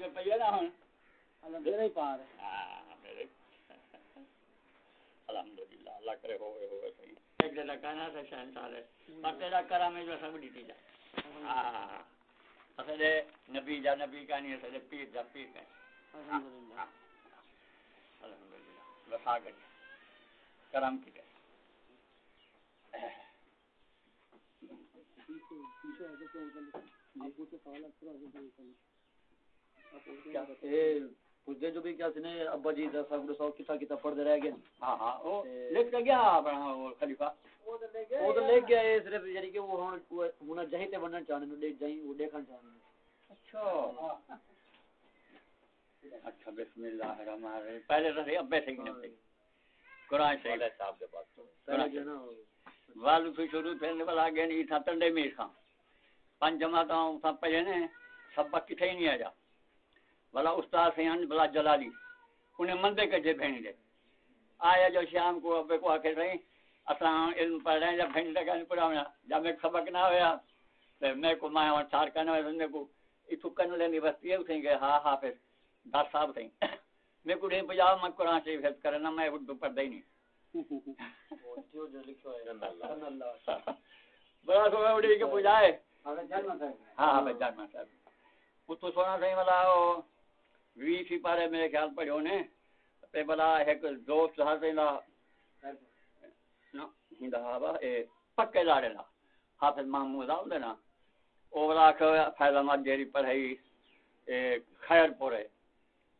کے پہ نا ہوں میرے ہی پار ہاں میرے الحمدللہ اللہ کرے ہوئے ہوئے صحیح ایک جگہ کہنا تھا شہن سارے پر تیرا کرم ہے جو سب ڈیٹی جا ہاں اصل نبی جا نبی کا نہیں اصل پیر جا پیر کا الحمدللہ الحمدللہ وفا کری کرم کی کرے پوچھتے جو بھی کیا سنے ابا جی دس سال سو کتا کتا پڑھتے رہ گئے۔ ہاں ہاں لکھ کے گیا اپنا وہ خلیفہ۔ وہ تو لے کے آئے صرف یعنی کہ وہ ہن ہن جہیں تے بننا چاہنے نو دیکھ جہیں وہ دیکھنا چاہنے اچھا۔ اچھا بسم اللہ الرحمن الرحیم۔ پہلے تو ابے سے ہی نہیں قرآن شریف صاحب کے پاس۔ پہلے جو نا والو تو شروع پھرنے والا آگے نہیں تھا تنڈے میں کھا پنج جماعت تھا پہلے نے سبق کتھے ہی نہیں آیا۔ بلا استاد سے ہیں بلا جلالی۔ انہیں مندے کے جے بھین دے۔ آیا جو شام کو ابے کو آکے رہی اساں علم پڑھ رہے ہیں جب بھین لگا نہیں پڑھا ہونا جب میں سبق نہ ہویا تو میں کو میں اور چار کرنا ہے میں کو اتو کن لینی بستی ہے اسے گئے ہاں حافظ دس صاحب تھے میں کو نہیں بجاؤ میں قرآن شریف حفظ کرنا میں اردو پڑھتا ہی نہیں۔ جو جو لکھو ہے۔ اللہ بڑا سونا اڑی کے تھا ہاں ہاں بھائی جان صاحب۔ اتو سونا صحیح والا وہ وی سی پارے میرے خیال پڑھو نے تے بلا ایک دوست ہا سیندا نا ہندا ہا اے پکے لاڑے نا حافظ محمود آਉਂਦੇ نا او والا کہ فیض احمد جیری پڑھائی اے خیر پورے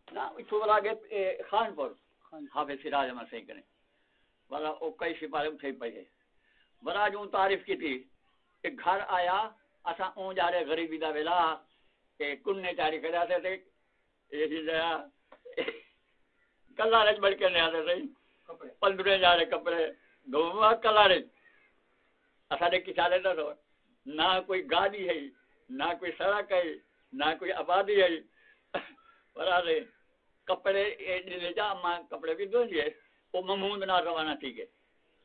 نا اتو والا کے خان پور حافظ سراج احمد سین کنے والا او کئی سپارے اٹھے پئے بڑا جو تعریف کی تھی گھر آیا دا بڑھ کے نہیں آتے صحیح جا رہے کپڑے دے کسالے نہ نہ کوئی گاڑی ہے نہ کوئی سڑک ہے نہ کوئی آبادی ہے کپڑے لے جا ماں کپڑے بھی دو وہ نہ روانہ ٹھیک ہے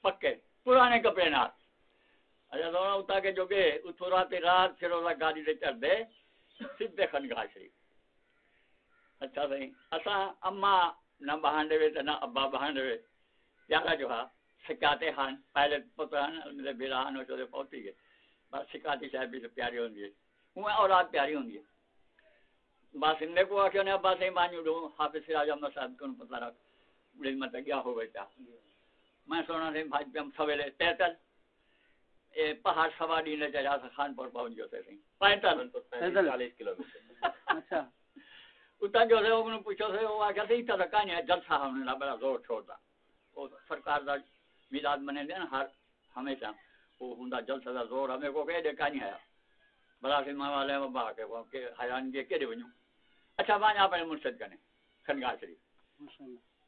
پکے پرانے کپڑے نہ اچھا دونا اتا کے جو کہ اتھو رات رات پھر گاڑی دے چڑھ دے سیدھے خنگاہ شریف اچھا صحیح اساں اما نہ بہانڈے وے نہ ابا بہانڈے وے پیارا جو ہا سکاتے ہان پہلے پتران میرے بیرا ہان چودے پہنچی گئے بس سکاتی شاید بھی پیاری ہوندی ہے۔ وہ اولاد پیاری ہوندی ہے۔ بس ان کو آخیا نے ابا سے مانیو دو حافظ سراج احمد صاحب کو پتہ رکھ۔ بڑی مت گیا ہو گیا میں سونا سے بھاج سویرے تیتل اے پہاڑ سواری نے پور پہنچ گئے تھے۔ پینتل۔ چالیس کلو اچھا۔ اتا جو ہے انہوں پوچھو سے وہ آگیا تھی تا کہانی ہے جلسہ ہم نے بڑا زور چھوڑتا وہ سرکار دا میلاد منے دے نا ہر ہمیشہ وہ ہوندا جلسہ دا زور ہمیں کو دے کہانی ہے بڑا سے ماں والے با کے کہ حیران کے دے ونیو اچھا وہاں اپنے مرشد کنے خنگاہ شریف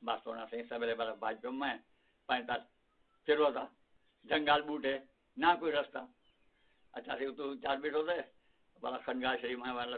بس ہونا سے سویرے بڑا باج پہ میں پینتال پھر ہوتا جنگال بوٹے نہ کوئی رستہ اچھا سے تو چار بیٹھ ہوتے بڑا خنگاہ شریف میں والا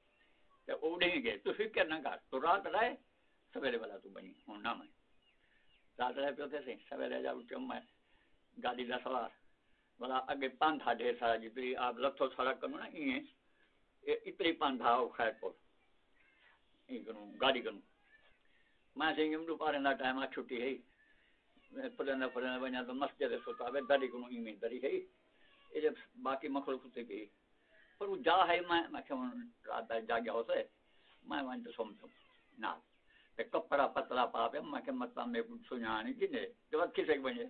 دکھے تے اڑیں گے تو فکر نہ کر تو رات رہے، سویرے والا تو بنی، ہوں نہ میں۔ رات رہے پہ تھے سویرے جا اٹھے، میں گاڑی کا سوار۔ بلا اگے پان تھا ڈھیر سارا جتنی آپ لتھو سڑک کرو نا یہ اتنی پان تھا خیر پور یہ کروں گاڑی کروں میں سنگھ دو پارے دا ٹائم آ چھٹی ہے۔ پڑھنا پڑھنا بنا تو مسجد سوتا ہے داری کو ایویں داری ہے۔ یہ جب باقی مخلوق سے گئی۔ پر وہ جا ہے، میں میں کہ رات جا گیا ہوتے میں وہاں تو سمجھوں۔ نہ۔ تے کپڑا پتلا پا پیا۔ میں کہ مت مطلب میں کو سنا نہیں۔ کنے؟ جو کسے کو بنے۔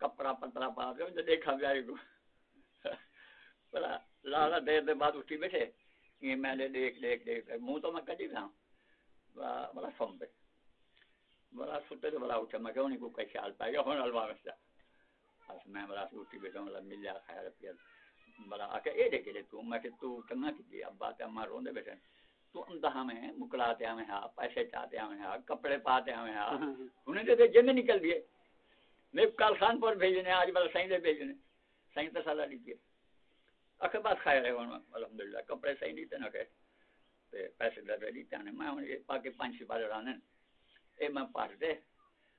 کپڑا پتلا پا پیا جو دیکھا گیا کو۔ بلا لالا دیر دے بعد اٹھی بیٹھے۔ یہ میں نے دیکھ دیکھ دیکھ۔ منہ تو میں کدی تھا۔ بڑا سم پہ بڑا ستے تو بڑا اٹھا میں کہ انہیں کو کئی خیال پائے گا ہوں الوا میں بس میں بڑا اٹھی بیٹھا۔ مطلب مل جا خیر، پیا۔ بڑا آ کے یہ دیکھے تو میں کہ تو کرنا کی اب بات ہے ہمارا روندے بیٹھے تو اندہ میں مکڑاتے ہمیں ہاں پیسے چاہتے ہمیں ہاں کپڑے پاتے ہمیں ہاں۔ انہیں تو جن نکل دیے۔ میں کل خان پر بھیجنے آج بلا سائیں دے بھیجنے سائیں تو سالہ لیجیے اکھے بات خیر ہے الحمدللہ کپڑے صحیح دیتے نہ کہ پیسے دے دیتے ہیں۔ میں یہ پاکے پانچ سپارے رانے اے میں پڑھ دے۔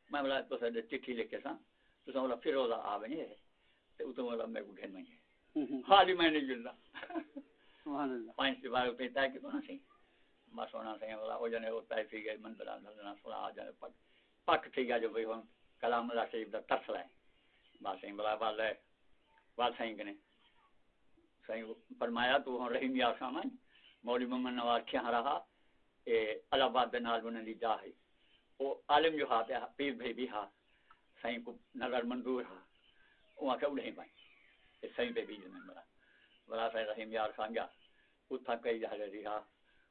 میں بلا تو سے چٹھی لکھ کے سا تو سا بلا پھر روزہ آ بنی ہے تے اتوں والا میں کو گھن میں ہے حالی میں نہیں جلدا پانچ کونا سی ہوتا ہے سی گئے من بلا نہ سنا آ جانے پک۔ پک تھی گیا جو بھئی کلام اللہ شریف دا ترس لائے۔ با سیں بلا بات کنے فرمایا تو ہن رحیم یا سامان۔ مولوی محمد نواز کیا رہا۔ اے الہ آباد دے نال دی او عالم جو ہاتھ ہے پیر بھائی بھی کو نظر منظور ہا۔ وہاں کے پائیں اے سائیں پہ بھی جنے مرا بڑا سائیں رحیم یار سانگا اتھا کئی جا رہی ہا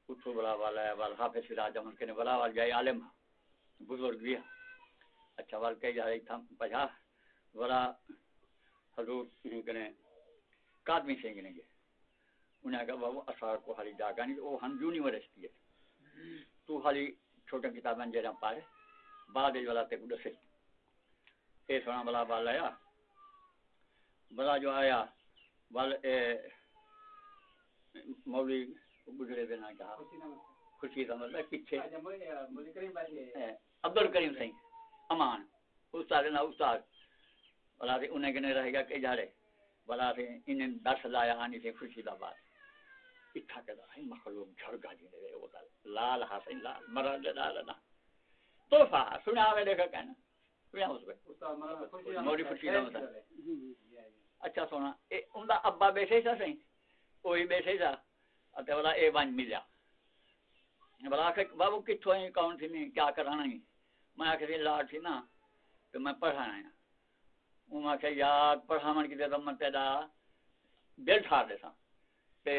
اتھو بڑا والا ہے والا حافظ سراج احمد کے بڑا والا جائے عالم بزرگ بھی ہا اچھا وال کئی جا رہی تھا پجا بڑا حضور کنے کادمی سنگھ نے گئے انہیں کہا بابو اثار کو حالی جاگا نہیں وہ ہم یونیورسٹی ہے تو حالی چھوٹے کتابیں جہاں پائے بعد والا تے کو دسے اے سونا بلا بال بلا جو آیا بل اے مولوی گزرے نہ کہا۔ خوشی سمجھ میں پیچھے۔ عبد الکریم سنگھ امان استاد نا استاد۔ بلا تے انہیں کنے رہے گا کہ جا رہے بلا تے انہیں دس لایا آنی سے خوشی دا بات۔ اتھا کدا ہے مخلوق جھڑگا جی نے وہ لال حسین لال مراد لال نا۔ توفا سنا وے دیکھا کہنا۔ سنا اس پہ۔ موری خوشی دا مطلب اچھا سونا، اے اوندا ابا بیٹھے سا سہیں کوئی بیٹھے سا، اتے والا اے ون ملیا۔ بلا کہ بابو کتھوں ہیں، کون تھی میں، کیا کرانا ہے؟ میں کہ لاڈ تھی نا، تو میں پڑھانا ہے۔ میں کہ یار پڑھاون کی تے من پیدا دل ٹھار دے سا تے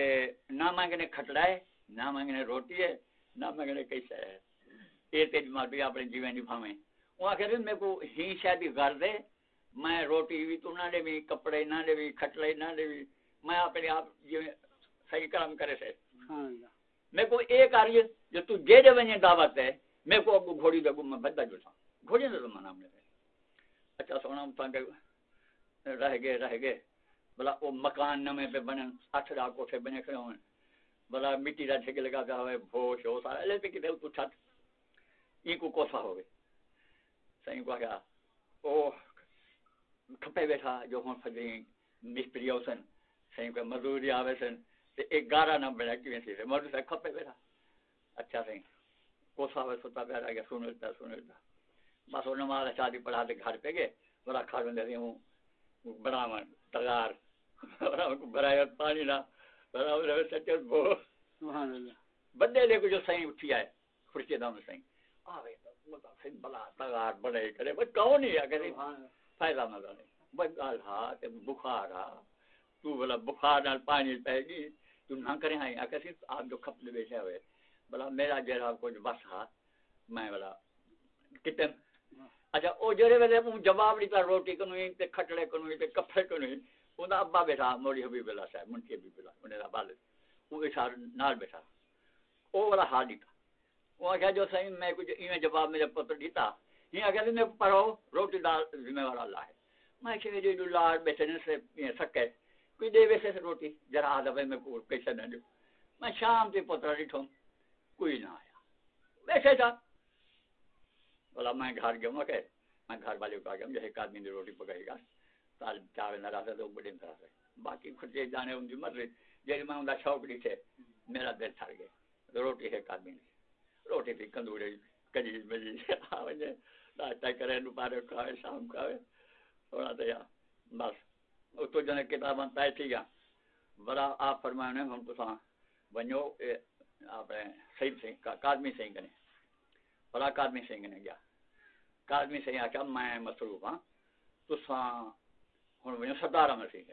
نہ مانگنے کھٹڑا ہے، نہ مانگنے روٹی ہے، نہ مانگنے کیسا ہے۔ یہ تیج مارٹی اپنے جیون نبھاویں وہاں کہتے ہیں میرے کو ہی شاید گھر دے میں روٹی بھی تو نہ بھی کپڑے نہ دے بھی کھٹڑے نہ بھی میں اپنے آپ جیون صحیح کام کرے سے۔ میرے کو ایک آ رہی ہے جو تو جے دے ونجے دعوت ہے میرے کو اب گھوڑی دے میں بدلا جو تھا۔ گھوڑی دے زمانہ میں اچھا سونا تھا رہ گئے رہ گئے۔ بلا وہ مکان نمے پہ بنے اٹھ دا کوٹھے بنے کھڑے ہوئے۔ بلا مٹی دا ٹھیک لگا پیا ہوئے بھوش ہو سارا۔ لے پہ کتے تو چھت این کو کوسا ہوئے سائیں کو کیا او کھپے بیٹھا جو ہوں فجری مستری ہو سن سائیں کو مزدوری آوے سن تے ایک گارا نہ بڑا کیویں سی مزدور سے کھپے بیٹھا اچھا سائیں کوسا ہوئے ستا پہ رہ گیا سنلتا سنلتا بس وہ نماز شادی پڑھا تے گھر پہ گئے بڑا کھا دے ہوں بڑا من تگار برایا پانی نہ برابر سچل بو سبحان اللہ بندے لے کو جو سائیں اٹھی آئے خرچے دام سائیں آوے تو سائیں بلا تگار بڑے کرے بس کون ہی ہے کہ فائدہ نہ نہیں بس گال ہا تے بخار ہا تو بلا بخار نال پانی پے گی تو نہ کرے ہیں اگر سی آپ جو کھپ بیٹھے ہوئے بلا میرا جڑا کچھ بس ہا میں بلا کتن اچھا او جڑے ویلے جواب دیتا روٹی کنویں تے کھٹڑے کنویں تے کپڑے کنویں انہاں ابا بیٹھا موری حبیب اللہ صاحب منشی حبیب اللہ انہیں دا والد وہ اشار نال بیٹھا او والا حال دیتا وہ آخیا جو صحیح میں کچھ ایویں جواب میرے پتر دیتا یہ آخیا میں پڑھو، روٹی دا ذمہ وار اللہ ہے۔ میں کہ جو لاڈ بیٹھے نے سے سکے۔ کوئی دے ویسے سے روٹی، ذرا آدھا میں کو پیسہ نہ دوں میں شام تے پتر ڈٹھوں کوئی نہ آیا۔ ویسے تھا بولا میں گھر گیا میں کہ میں گھر والے کو آ گیا ایک آدمی نے روٹی پکائی گا سال چاول نہ رہا تو بڑے طرح سے۔ باقی خرچے جانے ان کی مرضی جی میں ان کا شوق نہیں تھے، میرا دل چھڑ گیا۔ روٹی ایک آدمی نے۔ روٹی تھی کندوڑے کجی بجی آوے ناشتہ کرے کھاوے شام کھاوے تھوڑا تو یا بس۔ اس تو جنے کتاباں طے تھی گیا بڑا آپ فرمانے ہم تو ونجو سنگھ کادمی سنگھ نے۔ بڑا کادمی سنگھ نے گیا کادمی سنگھ آخیا میں مصروف ہاں۔ تساں ہوں ونجو سردار امر سنگھ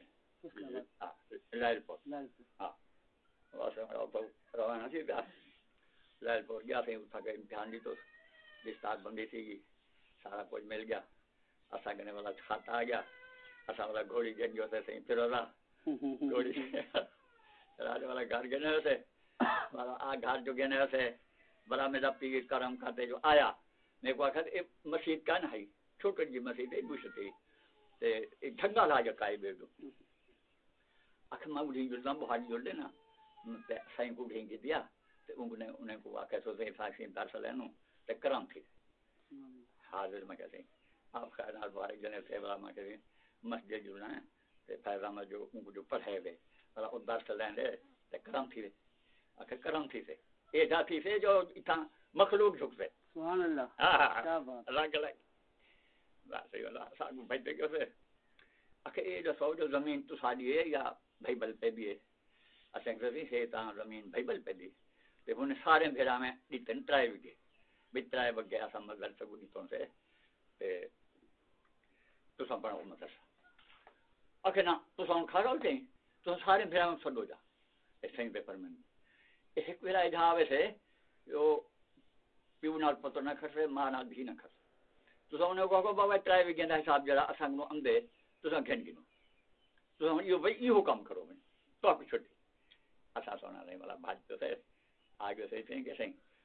لائل پور ہاں بس روانہ سی پیا لائل پور گیا سی اتھا کے امتحان دی تو بندی گی سارا کچھ مل گیا۔ اسا کنے والا کھاتا آ گیا۔ اسا والا گھوڑی گن گیا تے سی پھر والا گھوڑی راج والا گھر گنے ہوتے والا آ گھر جو گنے سے بڑا میرا پیر کرم کرتے جو آیا۔ میرے کو آخر یہ مسجد کا نہیں چھوٹی جی مسجد ہے بوش تھی تے ڈھنگا لا جا کائے بے دو آخر میں اڑھی جو لمب ہاڑی جو لے نا تے سائیں کو ڈھیں گی دیا۔ تے انہیں انہیں کو آخر سو سے فاکسین درس لینو تے کرم تھی حاضر میں کہتے ہیں آپ خیر نال بارے جنے سے میں کہتے ہیں مسجد جو ہے تے پیغام جو ان کو جو پڑھے ہوئے بڑا او درس لین دے تے کرم تھی آخر کرم تھی سے اے جا تھی سے جو اتنا مخلوق جھک سے سبحان اللہ۔ ہاں کیا بات۔ رنگ لگ بس یہ والا ساگو بھائی پہ کیوں سے آخر یہ جو سو جو زمین تو ساڈی ہے یا بھائی بل پہ بھی ہے؟ اسیں کہ ہے تا زمین بھائی بل پہ بھی تے ہن سارے بھیڑا میں ڈٹن ٹرائی بھی گئے بھی ٹرائی بگے اساں مگر سگو ڈٹوں سے تے تو پڑھو مدرسہ آخر نا تو سن کھا رہو تو سارے بھیڑا سڈو جا ایسے ہی پیپر میں ایک بھیڑا جہاں آوے سے جو پیو نال پتر نہ کھسے ماں نال بھی نہ کھسے تسا انہیں کو بابا ٹرائی بھی گیندا حساب جڑا اساں نو اندے تسا گھن گنو تسا یہ بھائی یہ کام کرو میں تو آپ چھٹی اسا سونا نہیں والا بھاج تو سے آگے سے کہ سہیں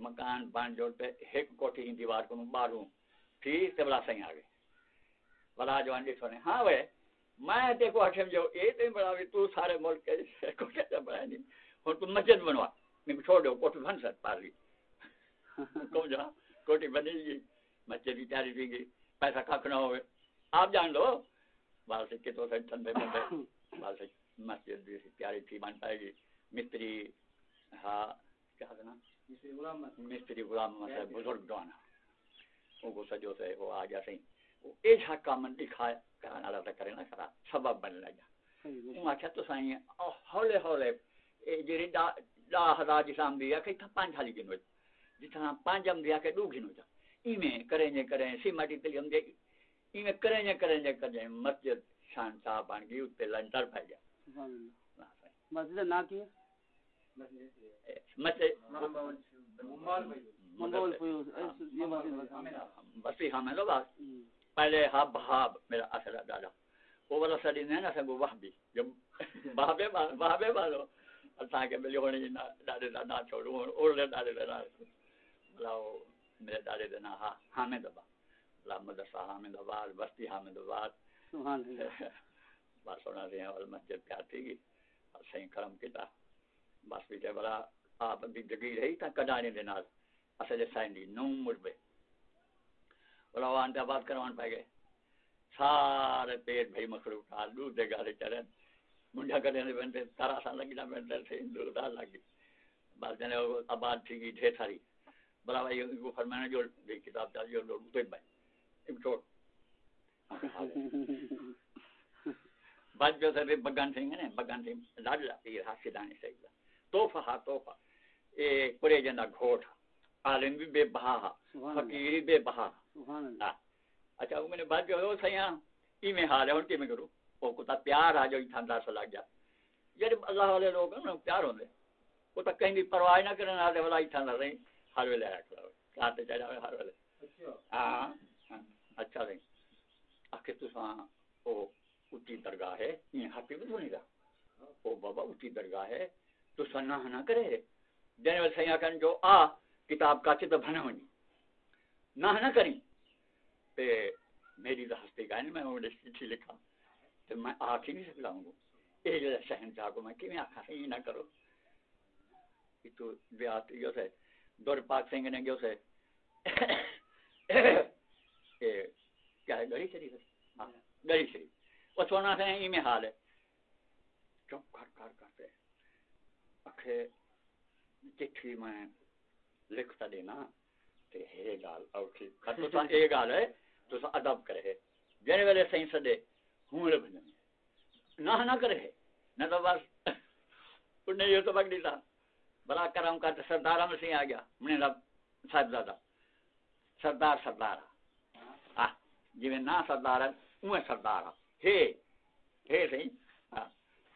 مکان بن جو انڈی سونے ہاں وے میں تے کو حکم جو اے تے بڑا بھی تو سارے ملک کے کوٹھے تے بڑا نہیں۔ ہن تو مسجد بنوا میں چھوڑ دو کوٹھی بن سک پارلی کو جا کوٹھی بنی گئی مسجد کی تیاری تھی گئی پیسہ کھ نہ ہوئے آپ جان لو بال سکے تو ٹھنڈے بندے بال سے مسجد بھی تیاری تھی بن پائے گی۔ مستری غلام محمد بزرگ ان کو سجو سے وہ آ گیا سی وہ ایسا کام دکھایا کرانا والا تو کرے نا کرا سبب بن لگا وہ آخیا تو سائیں ہولے ہولے جی ڈا ہزار جسام دی کہ پانچ ہالی گنو جتنا پانچ ہم دیا کہ دو گنو جا ایویں کریں جے کریں سیمٹی تلی ہم دے ایویں کریں جے کریں جے کریں مسجد شان صاحب بن گئی لنٹر پہ گیا مسجد کا نام ہاں میں پہلے ہاب میرا دادا۔ وہ والا سڑی نے نا سنگو وہبی جب والو۔ اساں کے ملی دادے دا چھوڑو اور دا لاو میرے دا نا ہاں لا مدرسہ آباد بستی آباد۔ سبحان اللہ۔ بس ہونا اور مسجد پیار تھی صحیح کرم کیتا۔ بس بھی تے بڑا آپ بھی جگی رہی تا کڈانے دے نال اصل سائن دی نو پہ بڑا وان تے بات کروان پہ گئے سارے پیٹ بھائی مخلوق آ دودھ دے گارے چرن منڈا کرنے دے بنتے تارا سال لگی نہ بنتے سے دو دال لگی بس جنے آباد تھی گئی ڈھیر ساری بڑا بھائی کو فرمانا جو دی کتاب چاہیے جو لوگ تو بھائی تم چھوڑ بات جو سر بگان سنگھ نے بگان سنگھ لاڈ لاتی ہے ہاتھ سیدھانے سے توفہ ہا توفہ۔ اے پورے جنہ گھوٹ۔ عالم بھی بے بہا۔ فقیر بے بہا۔ اچھا وہ میں نے بات جو ہو سیاں ای میں حال ہے ان کی میں کروں؟ وہ کتا پیار آ جو انداز سے لگ جا جڑے اللہ والے لوگ ہیں پیار ہوندے۔ وہ تو کہیں بھی پرواہ نہ کرنے والے والا اتھا نہ رہی ہر ویلے رکھ لو کاتے چڑھا ہر ویلے۔ ہاں۔ اچھا رہی آخر تو ساں او اچھی درگاہ ہے۔ یہ ہاتھی بھی نہیں رہا او بابا اچھی درگاہ ہے۔ تو سنا نہ کرے۔ جنے والے سیاں کن جو آ، کتاب کا چت بنا ہونی۔ نہ نہ کری۔ تے میری تو ہستی کا میں وہ چٹھی لکھا۔ تو میں آخ ہی نہیں سکتا ہوں یہ جو شہنشاہ کو میں کیوں آخا یہ نہ کرو۔ یہ تو بیات جو سے۔ دور پاک سنگھ نے جو سے۔ کیا ہے؟ گڑی شریف ہاں گڑی شریف۔ وہ سونا سے ہی میں حال ہے چپ کر کر کرتے اکھے چٹھی میں لکھتا دینا تے ہے گال اوکھی تو سا اے گال ہے، تو سا ادب کرے۔ جنے ویلے سائیں سدے، ہوں لے بھجن نہ نہ کرے، نہ تو بس۔ انہیں یہ تو بک دیتا بلا کرم کا تو سردار مسیح آ گیا میں صاحب زادہ سردار سردار آ جی میں نہ سردار ہے اوے سردار ہے ہے صحیح ہاں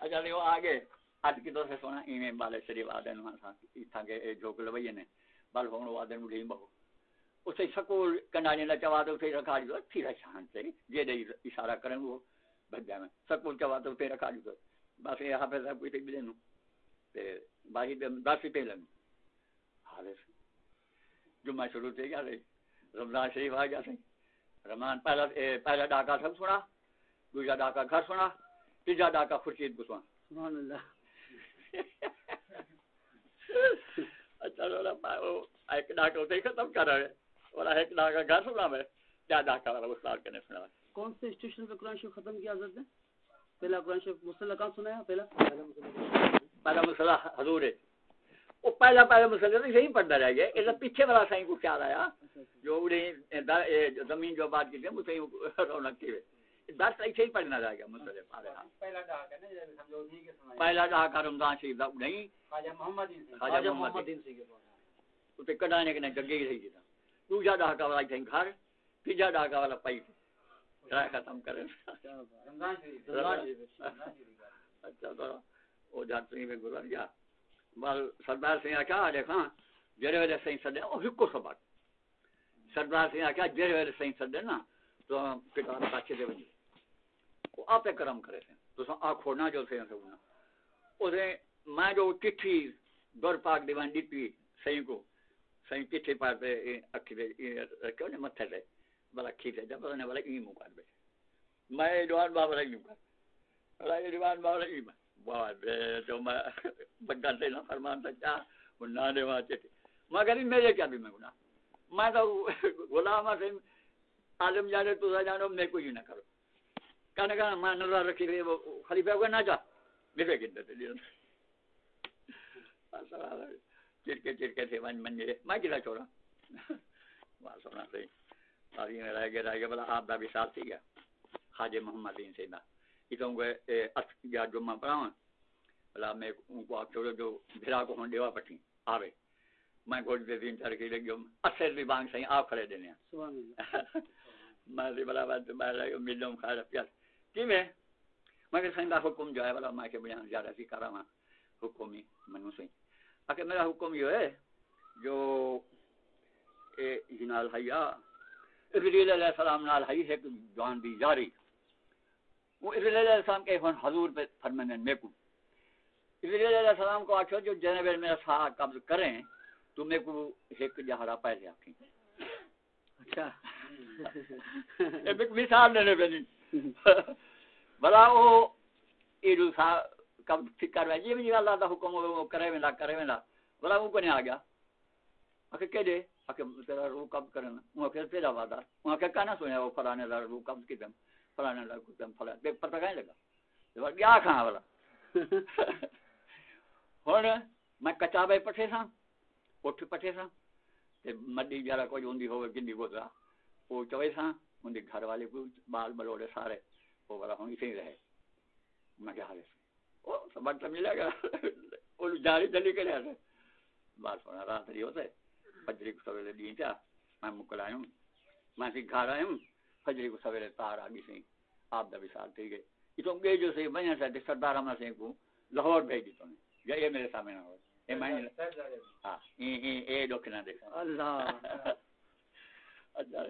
اچھا وہ آگے۔ اج کی تو سے سونا ایویں بالے شریف آدن مان سا ایتھا کے جو لوئی نے بل ہون وہ آدن مڑی بہو اسے سکول کنڈانے لا چوا تو پھر رکھا جو تھی شان سے جے دے اشارہ کرن وہ بھجا میں سکول چوا تو پھر رکھا جو بس یہ حافظ صاحب کوئی تے ملے نو تے باہی دے دس پہ لگ حافظ جمعہ شروع تے گیا رمضان شریف آ گیا سی رحمان پہلا پہلا ڈاکا سب سنا دوسرا ڈاکا گھر سنا تیجا ڈاکا خورشید کو سنا سبحان اللہ اچھا ایک ڈاکا ہوتے ہی ختم کر رہے اور ایک ڈاکا گھر سنا میں کیا ڈاکا والا استاد کے نے سنا کون سے انسٹیٹیوشن پہ قرآن شریف ختم کیا حضرت نے؟ پہلا قرآن شریف مسلح کہاں سنا ہے؟ پہلا؟ پہلا مسئلہ حضور ہے۔ وہ پہلا پہلا مسئلہ تو یہی پڑھتا رہ گیا اس پیچھے والا سائیں کو خیال آیا جو انہیں زمین جو بات کی تھی مجھے رونق کی دس ایسے ہی پڑھنا رہ گیا مسئلے پہلا رمضان شریف نہیں۔ خواجہ محمد دین سی کڈانے کے جگے ہی رہی دوسرا ڈاکہ والا گھر تیجا والا پائی ختم کرے اچھا تو جات میں گزر گیا۔ بل سردار سنگھ آخیا دیکھا جہے ویلے سائیں ہکو سبق۔ سردار سنگھ جہے ویلے سائیں سدے نا تو پتا پاچے دے وجے وہ آپ کرم کرے تھے۔ تو آخو نہ جو سائیں سکنا اسے میں جو چٹھی دور پاک دیوان دیتی سائیں کو، سائیں چٹھی پار پہ اکھی پہ رکھو نے متھے تے بلا اکھی تے جب نے بلا ای منہ کر بے میں جوان بابا رہی ہوں۔ بلا جوان بابا رہی ہوں۔ بعد تو میں بگن سے نہ فرمان سچا وہ نہ دے وہاں چٹھی۔ مگر میرے کیا بھی میں گناہ۔ میں تو غلام ہاں، سے عالم جانے تو جانو میں کوئی نہ کرو۔ کہنے کہنا میں نظر رکھی رہی وہ خلیفہ کو نہ جا میرے تے دیا چرکے چرکے تھے من من میں کتا چھوڑا بات سونا صحیح ساری میں رہ گیا رہ گیا بلا آپ دا بھی ساتھ تھی گیا خواجہ محمد دین سے اتوں گئے اس یا جمعہ پڑھاواں بلا میں ان کو آپ چھوڑو جو بھرا کو ہون دیوا پٹھی آوے میں گھوڑ دے دین کے لگی اثر بھی بانگ سہی آپ کھڑے دینے اللہ میں بلا بات میں ملوں کھا پیاس کی میں میں کہ سندا حکم جو ہے بلا میں کہ بیان زیادہ سی کراں حکم ہی منو سہی اکے میرا حکم یہ ہے جو اے جنال حیا ابراہیم علیہ السلام نال ہے ایک جوان بھی جاری وہ ابراہیم علیہ السلام کے حضور پہ فرمانے میں کو۔ ابراہیم علیہ السلام کو آخو جو جناب میرا سا قبض کریں تو میں کو ایک جہارا پہلے آکھیں۔ اچھا۔ ایک مثال دینے پہ نہیں بلا وہ ایڈو سا کب فکر ہے یہ بھی اللہ دا حکم وہ کرے ویندا کرے ویندا بلا وہ کو نہیں آ گیا اکے کہ دے اکے تیرا روح کب کرنا وہ کہ تیرا وعدہ وہ کہ کہنا سنیا وہ فلانے دا روح کب کی دم فلانے دا کچھ دم فلانے بے پتہ کہیں لگا وہ کیا کھانا والا ہن میں کچابے پٹھے سا اٹھ پٹھے سا تے مڈی جڑا کوئی ہوندی ہوے کندی گزرا وہ چوے سا ان گھر والے کو بال بلوڑے سارے وہ والا ہوں اسی رہے۔ میں کیا حال ہے؟ وہ سبق تو ملے گا۔ وہ جاری چلی کے رہے بات سونا رات رہی ہوتے۔ فجری کو سویرے دی چا میں مکل آیا ہوں۔ میں سی گھر آیا ہوں۔ فجری کو سویرے تار آگی سی آپ دا بھی ساتھ تھی گئے۔ یہ تو گئے جو سی بنیا سے سردار ہمارا سی کو لاہور بھیج دی تو نے۔ یہ میرے سامنے نہ ہو۔ یہ میں ہاں۔ یہ یہ دکھ نہ دیکھا اللہ۔ اچھا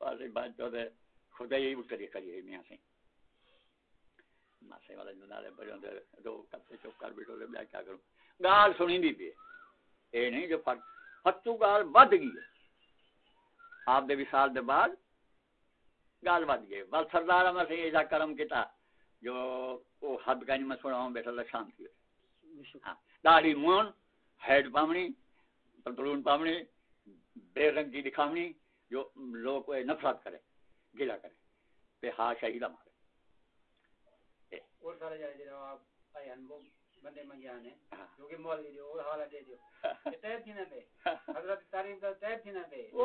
پاسے بات جو ہے خدا ہی اتری کری ہے میاں سے ماسے والا جنالے بڑے اندر دو کب سے چپ کر بیٹھو لے بیا کیا کروں گال سنی دی پی اے نہیں جو فرق ہتو گال ود گئی آپ دے وصال دے بعد گال ود گئے بل سردار میں سے ایسا کرم کیتا جو وہ حد کا نہیں میں سنا ہوں بیٹھا شان تھی ہاں داڑھی مون ہیڈ پامنی پتلون پامنی بے رنگ کی دکھاونی جو لوگ کو نفرت کرے گلا کرے پہ ہا شہید مارے۔ اور سارے جائے جناب آپ آئے ہن وہ بندے منگے آنے ہاں۔ جو کہ مول دی اور حالہ دے دیو۔ تیر تھی نہ دے۔ حضرت تعریف دا تیر تھی نہ دے۔ او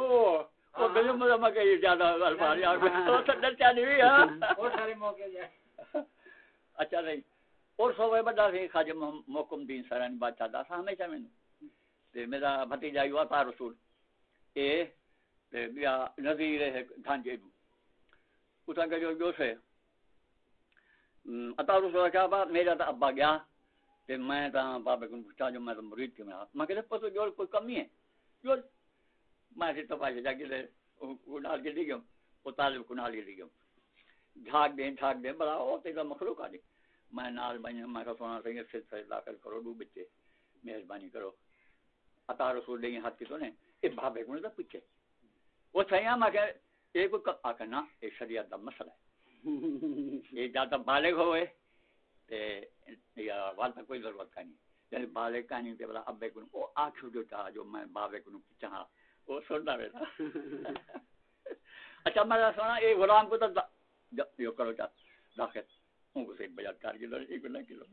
او بلو مزہ مکہ یہ زیادہ الفاظ یاد تو سدر چانی ہوئی ہاں۔ اور سارے موقع جائے۔ اچھا نہیں۔ اور سو بڑا سی خواجہ محکم دین سرانی بادشاہ دا سا ہمیشہ میں تے میرا بھتیجا ہوا تھا رسول۔ اے تے بیا نظیر ہے دھانجے اتھا کے جو جو سے عطا رسول کیا بات؟ میرا تا ابا گیا تے میں تا بابے کو پوچھا جو میں مرید تھی میں میں کہ پتہ جو کوئی کمی ہے؟ جو میں سے تو پاجے جا کے وہ ڈال کے دی گیا وہ طالب کو نال دی گیا جھاگ دیں جھاگ دیں بڑا او تے مخلوق آ میں نال بن میں کہ سونا سنگ سے سے داخل کرو، دو بچے، مہربانی کرو۔ عطا رسول دیں ہاتھ کی اے بابے کو نہ پوچھے وہ میں کہ ایک کو آکنا اے شریعت دا مسئلہ ہے۔ یہ زیادہ بالغ ہوئے تے یا والتا کوئی ضرورت کا نہیں۔ یعنی بالغ کا نہیں تے بلا ابے کو او آکھو جو چاہا جو میں بابے کو چاہا وہ سننا بیٹا اچھا میں سونا یہ غلام کو تو جو کرو چاہ داخل ان کو سے بجا کار کلو ایک نہ کلو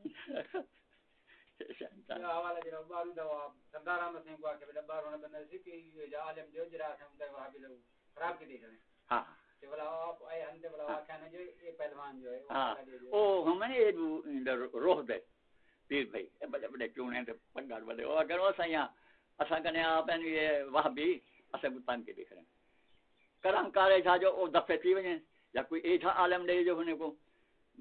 حوالہ جناب بارو دوا سردار احمد سنگھ کو آ کے بار ہونا بندہ سی کہ یہ عالم جو جرا ہم دے وہاں بھی لوگ خراب کی دیکھ رہے ہیں۔ ہاں۔ ہم نے روح دے پیر بھائی بڑے بڑے ہیں پنگار بڑے اگر وہ سیاں اساں کنے آپ یہ وہابی اسے بتان کے دیکھ رہے ہیں۔ کرم کارے تھا جو او دفے تھی ونے یا کوئی اے تھا عالم دے جو ہونے کو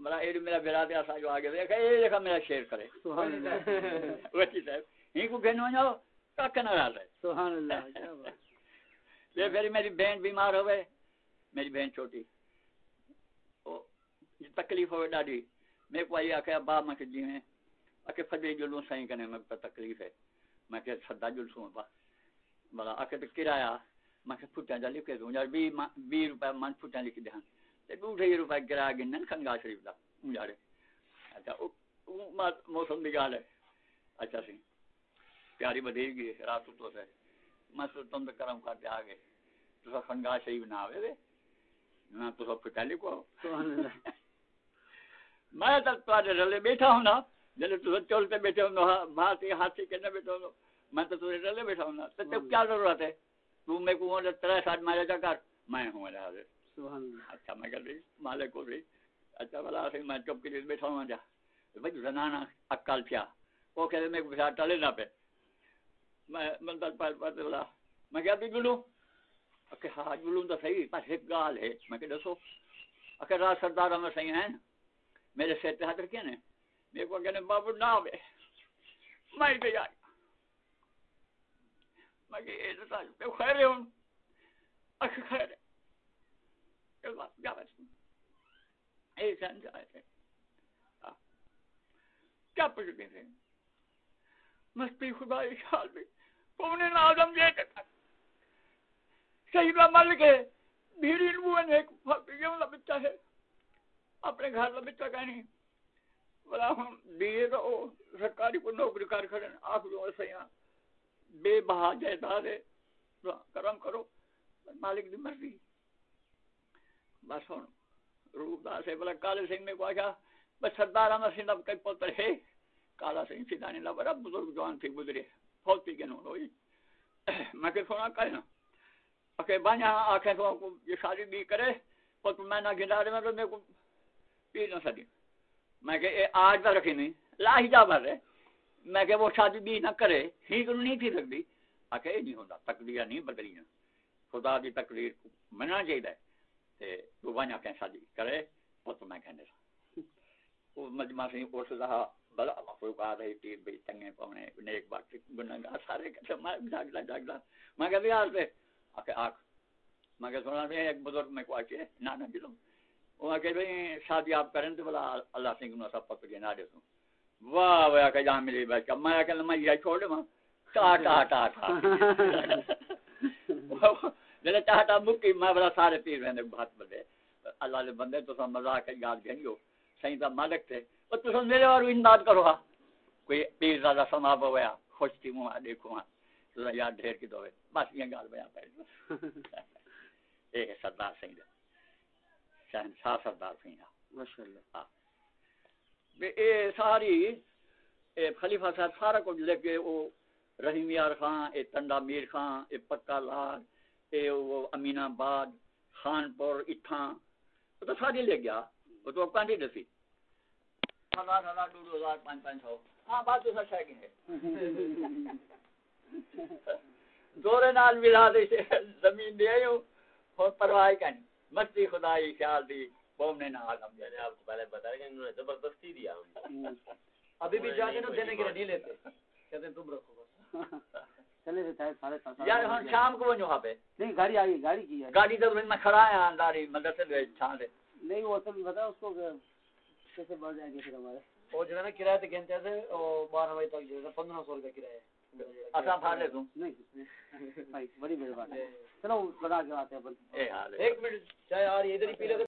بڑا اے میرا برادر اسا جو آگے دیکھا اے دیکھا میرا شیر کرے۔ سبحان اللہ۔ وچی صاحب ہی کو گنو نو کا کنا رہا ہے۔ سبحان اللہ یہ پھر میری بہن بیمار ہوئے۔ میری بہن چھوٹی۔ تکلیف ہوئے ڈاڈی۔ میں کو آئی آکھے ابا میں کہ جی میں آکھے فدی جلوں سائیں کنے میں تکلیف ہے۔ میں کہ صدا جلسوں ابا بلا آکھے تو کرایہ میں کہ پھٹیاں جا لکھے دوں۔ یار بی بی روپے من پھٹیاں لکھ دہاں تے دو ڈھائی روپے کرایہ گنن کھنگا شریف دا جاڑے اچھا او موسم دی گال ہے۔ اچھا سی۔ پیاری بدیر گئی رات تو سے تو تم کرم کرتے آگے تو کھنگا شریف نہ آوے دے نہ تو سب پٹالی کو میں تو تواڈے رلے بیٹھا ہوں نا جلے تو چولتے بیٹھے ہوں بھاتی ہاتھی کے نہ بیٹھے ہوں میں تو تیرے رلے بیٹھا ہوں نا تب کیا ضرورت ہے؟ تو میں کو تیرا ساتھ مارے جا کر میں ہوں میرا حاضر اچھا میں کر مالک کو رہی اچھا بلا سے میں چپ کے لیے بیٹھا ہوں جا۔ بھائی زنانا اکال پیا۔ وہ کہتے میں کو بچا ٹلے نہ پہ میں منتر پال پاتے بلا میں کیا بھی گلوں کہ ہاں جلوں تو صحیح، پر ایک گال ہے۔ میں کہ دسو۔ اگر راج سردار ہمیں صحیح ہیں۔ میرے سر پہ ہاتھ رکھے نا میرے کو کہنے، بابو نہ آوے۔ میں کہ جائے میں کہ یہ تو خیر ہے ہوں اکھ خیر ہے کہ بات جا بس اے سن جائے کیا پوچھ تھے مستی خدا خیال بھی کون آدم یہ کہتا شہید ملک ہے بھیڑی نبوان ایک یہ بچہ ہے اپنے گھر کا بچہ کہیں بلا ہم دیے تو سرکاری کو نوکری کار کھڑے آپ جو ایسے یہاں بے بہا جائیداد ہے کرم کرو مالک دی مرضی بس ہوں روپ داس ہے بلا کالے سنگھ نے کو آخیا بس سردار احمد سنگھ اب کئی پوتر ہے۔ کالا سنگھ سیدھانی لا بڑا بزرگ جوان تھی گزرے۔ فوتی کے نون ہوئی۔ میں کہ سونا کہنا کہ بانیا آنکھیں تو یہ شادی بھی کرے اور تو میں نہ گھلا رہے میں تو میرے کو پی نہ سکی میں کہ اے آج تک رکھی نہیں لا ہی جا بھر میں کہ وہ شادی بھی نہ کرے، ہی تو نہیں تھی سکتی آکھے، یہ نہیں ہوتا، تقدیر نہیں بدلی۔ خدا دی تقدیر مننا چاہیے۔ تے تو شادی کرے اور تو میں کہنے سا وہ مجمع سے اس دا بلا کوئی کہا رہی تھی بھئی چنگے پونے نیک بات گناہ سارے کہتے میں جاگلا جاگلا میں کہ بھی آج پہ آکے آکھ میں کہ سنا بھی ایک بزرگ میں کو آکے نانا جلوں وہ آکے بھی شادی آپ کریں تو بلا اللہ سنگھ نو سب واہ واہ ملی میں میں یہ چھوڑ ٹا ٹا مکی میں بلا سارے پیر رہنے بات بلے اللہ لے بندے تو سب مزاق ہے یاد گھنگی ہو صحیح تا مالک تھے۔ اور تو سب میرے اور انداد کرو ہاں۔ کوئی پیر زیادہ سما بویا خوش تھی وہاں دیکھو ہاں۔ تو یاد ڈھیر کی دوے بس یہ گال بیان پہ اے سردار سنگھ۔ شہنشاہ سردار سنگھ ماشاءاللہ۔ ہاں۔ اے ساری اے خلیفہ صاحب سارا کچھ لے کے وہ رحیم یار خان اے تنڈا میر خان اے پکا لال اے وہ امین آباد خان پور اٹھاں وہ تو ساری لے گیا۔ وہ تو کانڈی دسی ہزار ہزار دو دو ہزار پانچ پانچ سو۔ ہاں بات تو سچ ہے کہ زورے نال ملا دے زمین دے آئی ہوں اور پرواہ کرنی مستی خدائی خیال دی۔ بومنے نال ہم میں نے آپ کو پہلے بتایا کہ انہوں نے زبردستی دیا۔ ابھی بھی جاتے نا دینے کے لیے نہیں لیتے۔ کہتے ہیں تم رکھو بس۔ چلے رہتا ہے سارے ساتھ یار ہن شام کو ونجو ہاں نہیں گاڑی آئی گاڑی کی ہے گاڑی تو میں کھڑا ہے انداری مدرسے دے چھان دے نہیں وہ بتا اس کو کیسے بڑھ جائیں گے پھر ہمارے؟ وہ جو ہے نا کرایہ تے گھنٹے سے اور بارہ بجے تک جو ہے پندرہ سو روپے کرایہ ہے۔ لے نہیں بھائی بڑی مہربانی۔ چلو بنا کے آتے ہیں۔ ہے۔ ایک منٹ چائے آ رہی ہے ادھر ہی پی لے